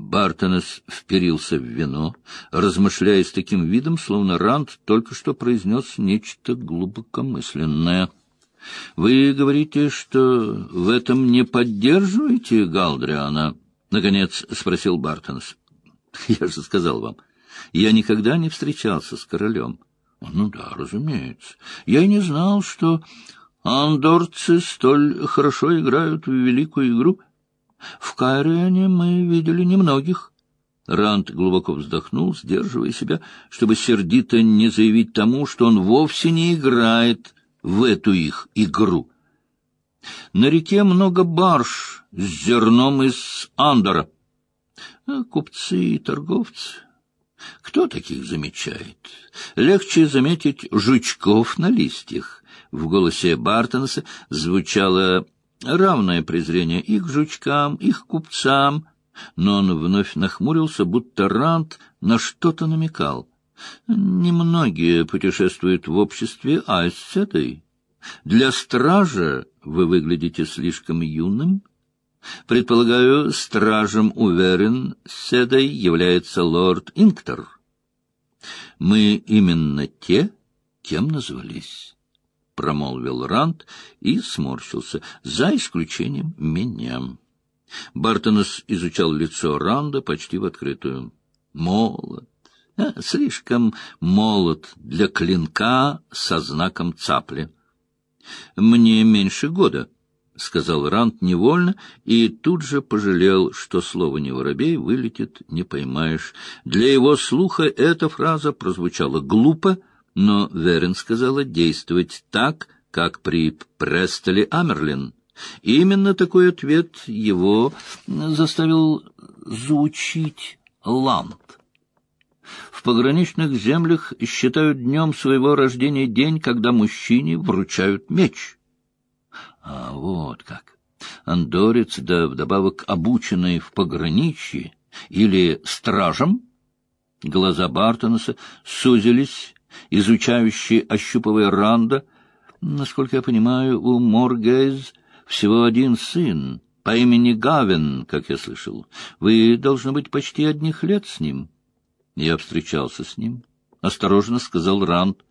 Бартонес вперился в вино, размышляя с таким видом, словно Ранд только что произнес нечто глубокомысленное. — Вы говорите, что в этом не поддерживаете Галдриана? — наконец спросил Бартонес. — Я же сказал вам, я никогда не встречался с королем. — Ну да, разумеется. Я и не знал, что андорцы столь хорошо играют в великую игру — в Кайрене мы видели немногих. Ранд глубоко вздохнул, сдерживая себя, чтобы сердито не заявить тому, что он вовсе не играет в эту их игру. На реке много барж с зерном из Андора. А купцы и торговцы. Кто таких замечает? Легче заметить жучков на листьях. В голосе Бартонса звучало равное презрение их жучкам, их купцам, но он вновь нахмурился, будто Рант на что-то намекал. Немногие путешествуют в обществе Айсседой. Для стража вы выглядите слишком юным. Предполагаю, стражем уверен, Седой является лорд Инктор. Мы именно те, кем назвались промолвил Рант и сморщился, за исключением меня. Бартонес изучал лицо Ранда почти в открытую. Молод, а, слишком молод для клинка со знаком цапли. Мне меньше года, — сказал Рант невольно, и тут же пожалел, что слово «не воробей» вылетит, не поймаешь. Для его слуха эта фраза прозвучала глупо, — но Верен сказала действовать так, как при Престоле Амерлин. именно такой ответ его заставил звучить Ланд. В пограничных землях считают днем своего рождения день, когда мужчине вручают меч. А вот как. Андорец, да вдобавок обученный в пограничье или стражем, глаза Бартонеса сузились изучающий, ощупывая Ранда. Насколько я понимаю, у Моргейз всего один сын, по имени Гавин, как я слышал. Вы, должны быть, почти одних лет с ним. Я встречался с ним. Осторожно сказал Ранд.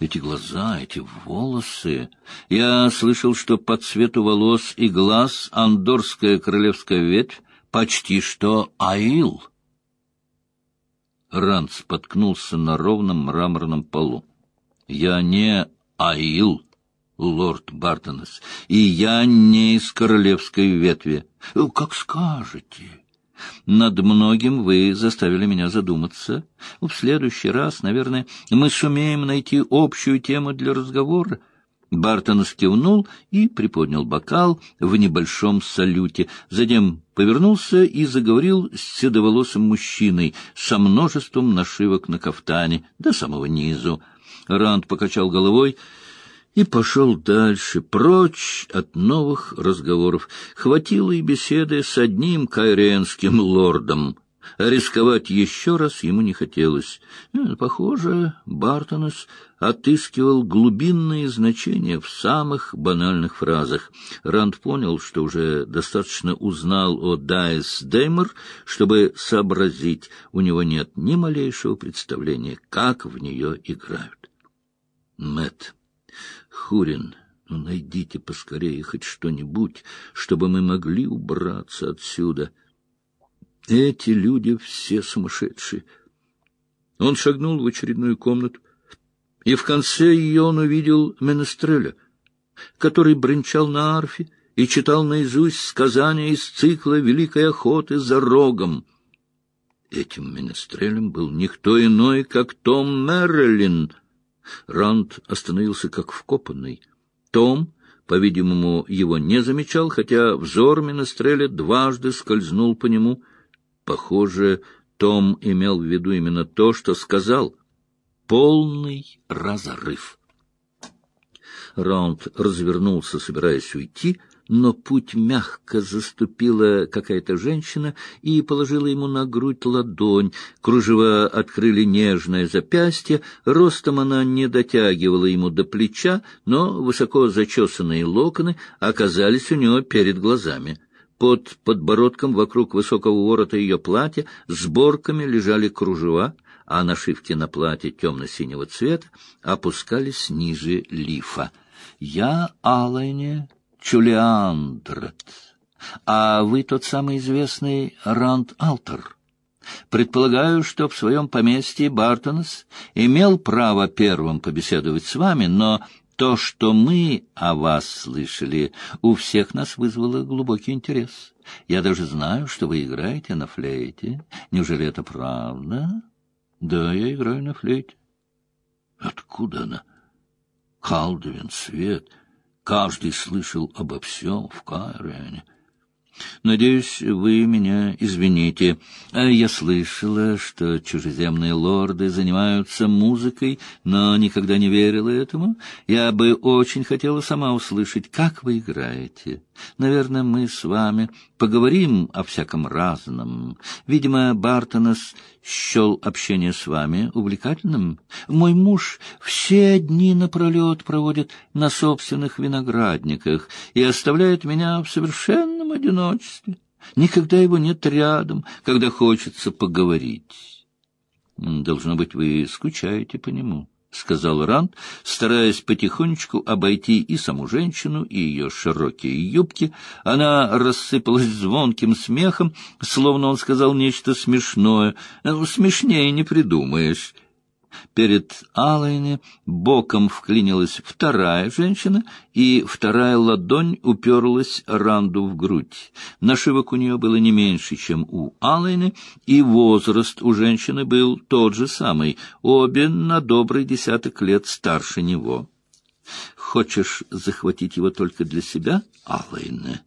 Эти глаза, эти волосы... Я слышал, что по цвету волос и глаз андорская королевская ветвь почти что аил. Ранд споткнулся на ровном мраморном полу. «Я не Аил, лорд Бартонес, и я не из королевской ветви. Как скажете». Над многим вы заставили меня задуматься. В следующий раз, наверное, мы сумеем найти общую тему для разговора. Бартон скивнул и приподнял бокал в небольшом салюте, затем повернулся и заговорил с седоволосым мужчиной со множеством нашивок на кафтане до самого низу. Ранд покачал головой и пошел дальше, прочь от новых разговоров. Хватило и беседы с одним кайренским лордом. Рисковать еще раз ему не хотелось. Э, похоже, Бартонес отыскивал глубинные значения в самых банальных фразах. Ранд понял, что уже достаточно узнал о Дайс Деймер, чтобы сообразить, у него нет ни малейшего представления, как в нее играют. Мэт, Хурин, ну найдите поскорее хоть что-нибудь, чтобы мы могли убраться отсюда — эти люди все сумасшедшие. Он шагнул в очередную комнату, и в конце ее он увидел Менестреля, который бренчал на арфе и читал наизусть сказания из цикла «Великой охоты за рогом». Этим Менестрелем был никто иной, как Том Мерлин. Ранд остановился как вкопанный. Том, по-видимому, его не замечал, хотя взор Менестреля дважды скользнул по нему — Похоже, Том имел в виду именно то, что сказал. Полный разрыв. Раунд развернулся, собираясь уйти, но путь мягко заступила какая-то женщина и положила ему на грудь ладонь. Кружева открыли нежное запястье, ростом она не дотягивала ему до плеча, но высоко зачесанные локоны оказались у него перед глазами. Под подбородком вокруг высокого ворота ее платья сборками лежали кружева, а нашивки на платье темно-синего цвета опускались ниже лифа. «Я Алайне Чулиандрат, а вы тот самый известный Ранд Алтер». Предполагаю, что в своем поместье Бартонс имел право первым побеседовать с вами, но то, что мы о вас слышали, у всех нас вызвало глубокий интерес. Я даже знаю, что вы играете на флейте. Неужели это правда? Да, я играю на флейте. Откуда она? Калдовин, свет. Каждый слышал обо всем в Кайрене. Надеюсь, вы меня извините. А я слышала, что чужеземные лорды занимаются музыкой, но никогда не верила этому. Я бы очень хотела сама услышать, как вы играете. Наверное, мы с вами поговорим о всяком разном. Видимо, Бартонес счел общение с вами увлекательным. Мой муж все дни напролет проводит на собственных виноградниках и оставляет меня в совершенном одиночестве. Никогда его нет рядом, когда хочется поговорить. Должно быть, вы скучаете по нему. — сказал Ранд, стараясь потихонечку обойти и саму женщину, и ее широкие юбки. Она рассыпалась звонким смехом, словно он сказал нечто смешное. «Ну, «Смешнее не придумаешь». Перед Алайне боком вклинилась вторая женщина, и вторая ладонь уперлась Ранду в грудь. Нашивок у нее было не меньше, чем у Алайны, и возраст у женщины был тот же самый, обе на добрый десяток лет старше него. «Хочешь захватить его только для себя, Алайне?»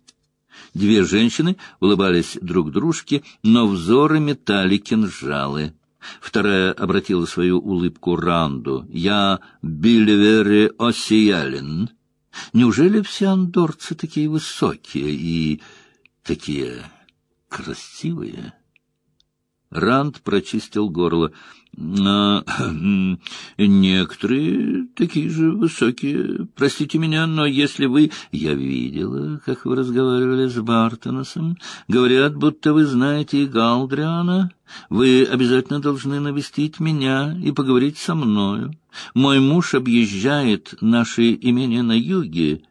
Две женщины улыбались друг дружке, но взоры метали кинжалы. Вторая обратила свою улыбку Ранду. «Я Бильвери Осиялин. Неужели все андорцы такие высокие и такие красивые?» Ранд прочистил горло. А, некоторые такие же высокие. Простите меня, но если вы... Я видела, как вы разговаривали с Бартоносом. Говорят, будто вы знаете и Галдриана. Вы обязательно должны навестить меня и поговорить со мною. Мой муж объезжает наши имения на юге.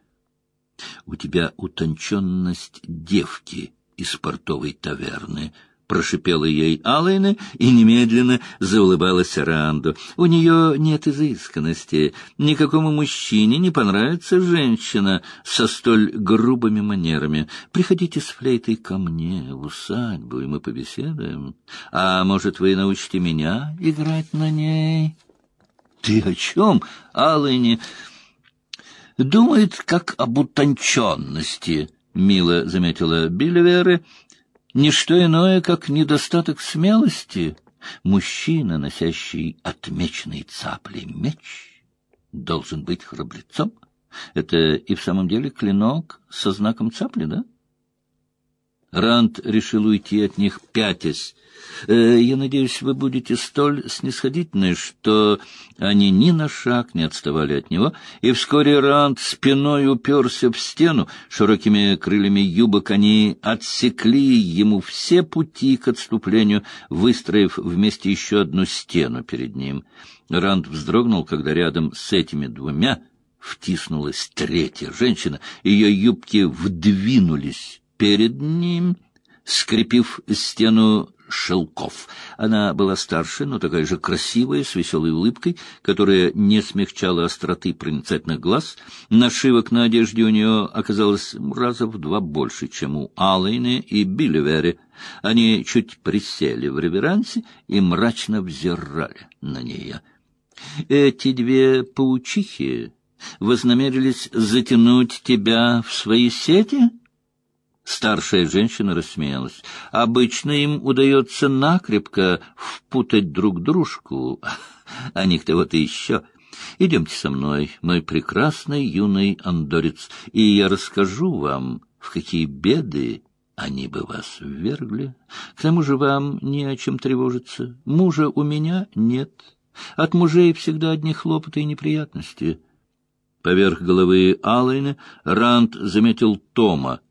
У тебя утонченность девки из портовой таверны, — прошипела ей Алайна и немедленно заулыбалась Ранду. «У нее нет изысканности. Никакому мужчине не понравится женщина со столь грубыми манерами. Приходите с флейтой ко мне в усадьбу, и мы побеседуем. А может, вы научите меня играть на ней?» «Ты о чем, Алайне?» «Думает, как об утонченности», — мило заметила Бильверы, — не что иное, как недостаток смелости. Мужчина, носящий отмеченный цаплей меч, должен быть храбрецом. Это и в самом деле клинок со знаком цапли, да? Ранд решил уйти от них, пятясь. Э, «Я надеюсь, вы будете столь снисходительны, что они ни на шаг не отставали от него, и вскоре Ранд спиной уперся в стену, широкими крыльями юбок они отсекли ему все пути к отступлению, выстроив вместе еще одну стену перед ним. Ранд вздрогнул, когда рядом с этими двумя втиснулась третья женщина, ее юбки вдвинулись перед ним, скрепив стену шелков. Она была старше, но такая же красивая, с веселой улыбкой, которая не смягчала остроты проницательных глаз. Нашивок на одежде у нее оказалось раза в два больше, чем у Аллайны и Билливери. Они чуть присели в реверансе и мрачно взирали на нее. Эти две паучихи вознамерились затянуть тебя в свои сети?» Старшая женщина рассмеялась. Обычно им удается накрепко впутать друг дружку, а вот и еще. Идемте со мной, мой прекрасный юный андорец, и я расскажу вам, в какие беды они бы вас ввергли. К тому же вам не о чем тревожиться. Мужа у меня нет. От мужей всегда одни хлопоты и неприятности. Поверх головы Аллайна Ранд заметил Тома,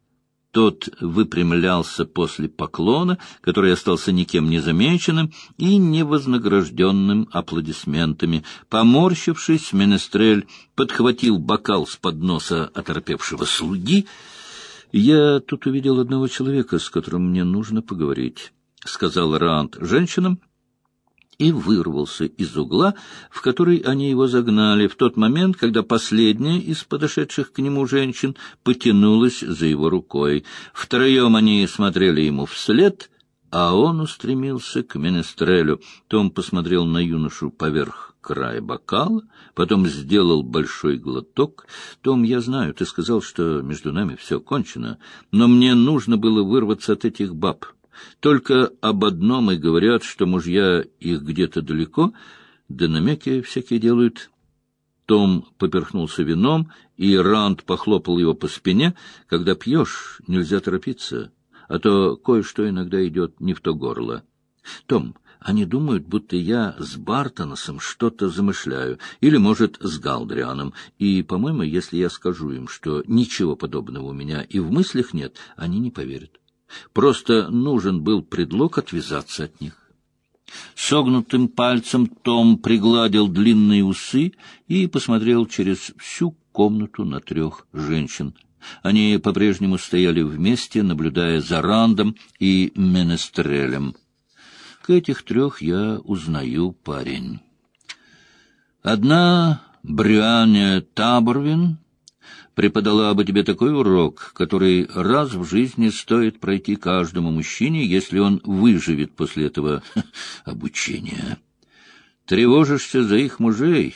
Тот выпрямлялся после поклона, который остался никем не замеченным и невознагражденным аплодисментами. Поморщившись, Менестрель подхватил бокал с подноса оторпевшего слуги. «Я тут увидел одного человека, с которым мне нужно поговорить», — сказал Рант женщинам, — и вырвался из угла, в который они его загнали, в тот момент, когда последняя из подошедших к нему женщин потянулась за его рукой. Втроем они смотрели ему вслед, а он устремился к Менестрелю. Том посмотрел на юношу поверх края бокала, потом сделал большой глоток. «Том, я знаю, ты сказал, что между нами все кончено, но мне нужно было вырваться от этих баб». Только об одном и говорят, что мужья их где-то далеко, да намеки всякие делают. Том поперхнулся вином, и Ранд похлопал его по спине. Когда пьешь, нельзя торопиться, а то кое-что иногда идет не в то горло. Том, они думают, будто я с Бартоносом что-то замышляю, или, может, с Галдрианом, и, по-моему, если я скажу им, что ничего подобного у меня и в мыслях нет, они не поверят. Просто нужен был предлог отвязаться от них. Согнутым пальцем Том пригладил длинные усы и посмотрел через всю комнату на трех женщин. Они по-прежнему стояли вместе, наблюдая за Рандом и Менестрелем. К этих трех я узнаю парень. Одна — Брюаня Таборвин, преподала бы тебе такой урок, который раз в жизни стоит пройти каждому мужчине, если он выживет после этого обучения. Тревожишься за их мужей?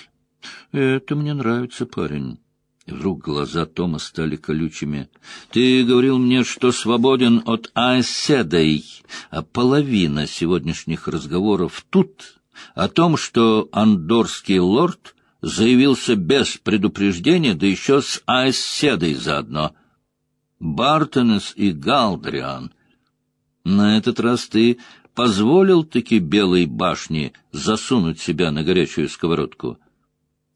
Это мне нравится, парень. И вдруг глаза Тома стали колючими. «Ты говорил мне, что свободен от Айседой, а половина сегодняшних разговоров тут о том, что андорский лорд заявился без предупреждения, да еще с Айседой заодно. Бартонес и Галдриан. На этот раз ты позволил таки Белой башне засунуть себя на горячую сковородку?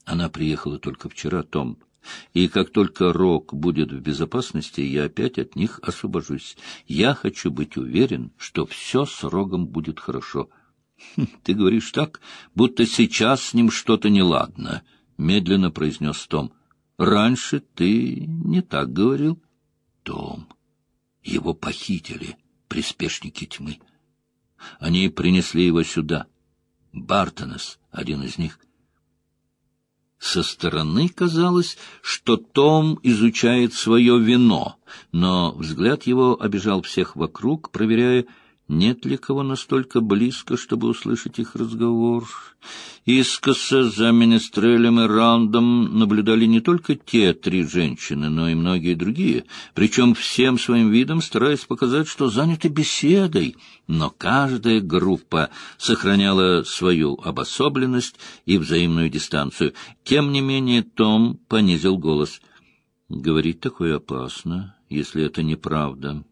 Она приехала только вчера, Том. И как только Рок будет в безопасности, я опять от них освобожусь. Я хочу быть уверен, что все с Рогом будет хорошо. —— Ты говоришь так, будто сейчас с ним что-то неладно, — медленно произнес Том. — Раньше ты не так говорил. — Том, его похитили приспешники тьмы. Они принесли его сюда. Бартонес, один из них. Со стороны казалось, что Том изучает свое вино, но взгляд его обижал всех вокруг, проверяя, нет ли кого настолько близко, чтобы услышать их разговор? Искоса за Менестрелем и Раундом наблюдали не только те три женщины, но и многие другие, причем всем своим видом стараясь показать, что заняты беседой, но каждая группа сохраняла свою обособленность и взаимную дистанцию. Тем не менее Том понизил голос. «Говорить такое опасно, если это неправда».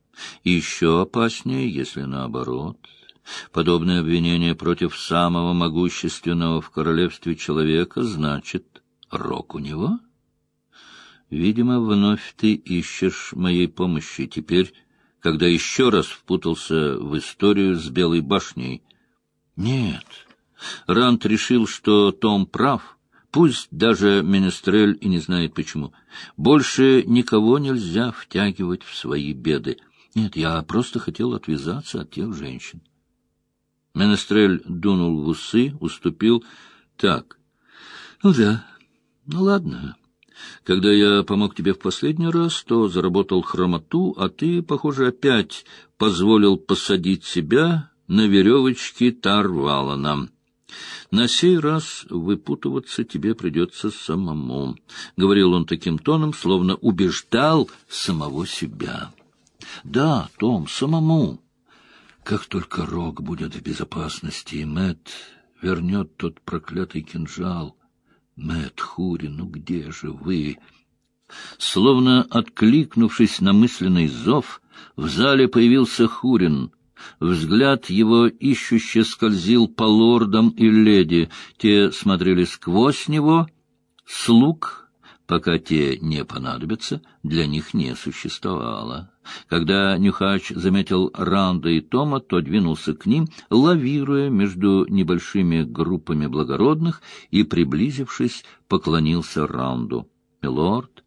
Еще опаснее, если наоборот. Подобное обвинение против самого могущественного в королевстве человека значит рок у него? Видимо, вновь ты ищешь моей помощи теперь, когда еще раз впутался в историю с Белой башней. Нет, Рант решил, что Том прав, пусть даже Менестрель и не знает почему. Больше никого нельзя втягивать в свои беды. Нет, я просто хотел отвязаться от тех женщин. Менестрель дунул в усы, уступил. Так, ну да, ну ладно. Когда я помог тебе в последний раз, то заработал хромоту, а ты, похоже, опять позволил посадить себя на веревочки Тарвалана. На сей раз выпутываться тебе придется самому, — говорил он таким тоном, словно убеждал самого себя. Да, Том, самому. Как только Рок будет в безопасности, и Мэтт вернет тот проклятый кинжал. Мэтт Хури, ну где же вы? Словно откликнувшись на мысленный зов, в зале появился Хурин. Взгляд его ищуще скользил по лордам и леди. Те смотрели сквозь него. Слуг пока те не понадобятся, для них не существовало. Когда Нюхач заметил Ранда и Тома, то двинулся к ним, лавируя между небольшими группами благородных и, приблизившись, поклонился Ранду. — Милорд,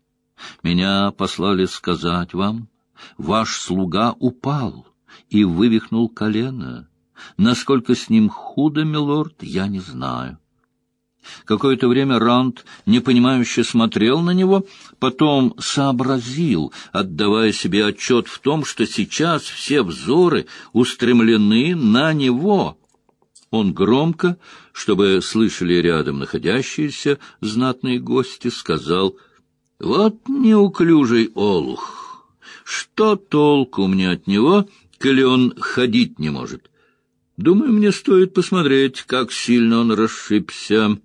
меня послали сказать вам, ваш слуга упал и вывихнул колено. Насколько с ним худо, милорд, я не знаю. Какое-то время Ранд непонимающе смотрел на него, потом сообразил, отдавая себе отчет в том, что сейчас все взоры устремлены на него. Он громко, чтобы слышали рядом находящиеся знатные гости, сказал «Вот неуклюжий олух! Что толку мне от него, коли он ходить не может? Думаю, мне стоит посмотреть, как сильно он расшибся».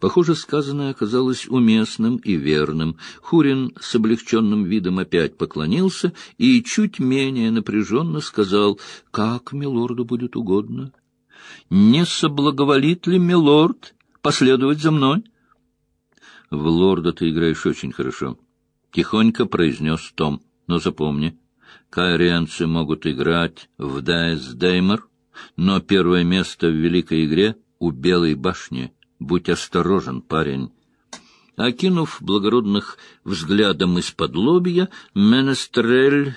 Похоже, сказанное оказалось уместным и верным. Хурин с облегченным видом опять поклонился и чуть менее напряженно сказал, «Как милорду будет угодно. Не соблаговолит ли милорд последовать за мной?» «В лорда ты играешь очень хорошо», — тихонько произнес Том. «Но запомни, кайрианцы могут играть в Дайс Деймер, но первое место в великой игре у Белой башни — Будь осторожен, парень. Окинув благородных взглядом из-под лобья, Менестрель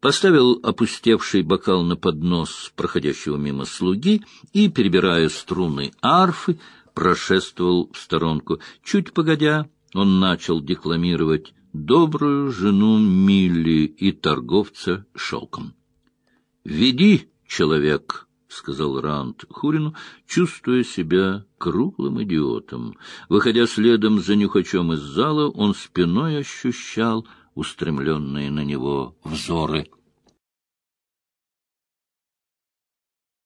поставил опустевший бокал на поднос проходящего мимо слуги и, перебирая струны арфы, прошествовал в сторонку. Чуть погодя, он начал декламировать добрую жену Милли и торговца шелком. «Веди, человек!» — сказал Ранд Хурину, чувствуя себя круглым идиотом. Выходя следом за нюхачом из зала, он спиной ощущал устремленные на него взоры —